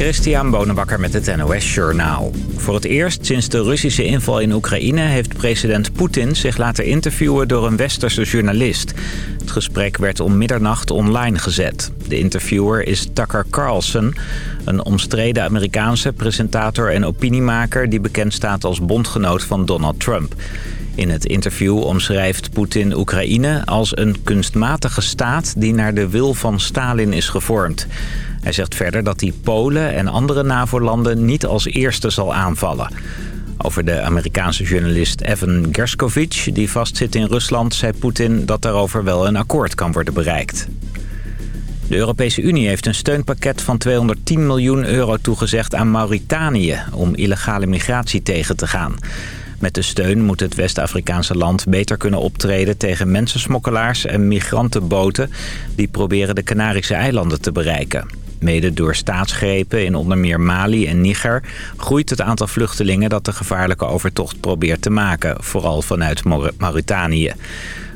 Christian Bonenbakker met het NOS Journaal. Voor het eerst sinds de Russische inval in Oekraïne... heeft president Poetin zich laten interviewen door een westerse journalist. Het gesprek werd om middernacht online gezet. De interviewer is Tucker Carlson, een omstreden Amerikaanse presentator en opiniemaker... die bekend staat als bondgenoot van Donald Trump. In het interview omschrijft Poetin Oekraïne als een kunstmatige staat... die naar de wil van Stalin is gevormd. Hij zegt verder dat hij Polen en andere NAVO-landen niet als eerste zal aanvallen. Over de Amerikaanse journalist Evan Gershkovich, die vastzit in Rusland... zei Poetin dat daarover wel een akkoord kan worden bereikt. De Europese Unie heeft een steunpakket van 210 miljoen euro toegezegd aan Mauritanië... om illegale migratie tegen te gaan. Met de steun moet het West-Afrikaanse land beter kunnen optreden tegen mensensmokkelaars en migrantenboten... die proberen de Canarische eilanden te bereiken. Mede door staatsgrepen in onder meer Mali en Niger groeit het aantal vluchtelingen dat de gevaarlijke overtocht probeert te maken, vooral vanuit Mauritanië.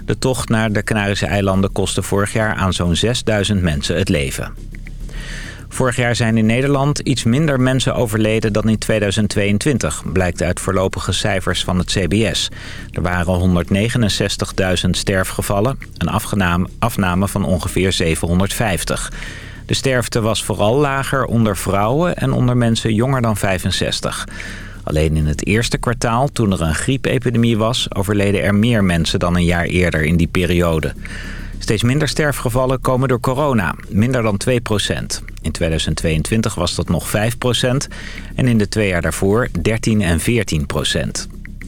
De tocht naar de Canarische eilanden kostte vorig jaar aan zo'n 6000 mensen het leven. Vorig jaar zijn in Nederland iets minder mensen overleden dan in 2022, blijkt uit voorlopige cijfers van het CBS. Er waren 169.000 sterfgevallen, een afname van ongeveer 750. De sterfte was vooral lager onder vrouwen en onder mensen jonger dan 65. Alleen in het eerste kwartaal, toen er een griepepidemie was... overleden er meer mensen dan een jaar eerder in die periode. Steeds minder sterfgevallen komen door corona, minder dan 2% In 2022 was dat nog 5% en in de twee jaar daarvoor 13 en 14%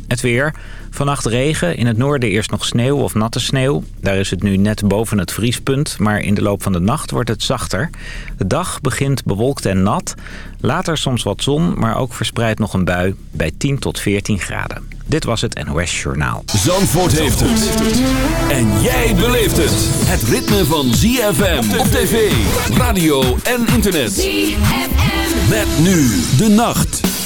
Het weer... Vannacht regen, in het noorden eerst nog sneeuw of natte sneeuw. Daar is het nu net boven het vriespunt, maar in de loop van de nacht wordt het zachter. De dag begint bewolkt en nat. Later soms wat zon, maar ook verspreid nog een bui bij 10 tot 14 graden. Dit was het NOS Journaal. Zandvoort heeft het. En jij beleeft het. Het ritme van ZFM op tv, radio en internet. ZFM. Met nu de nacht.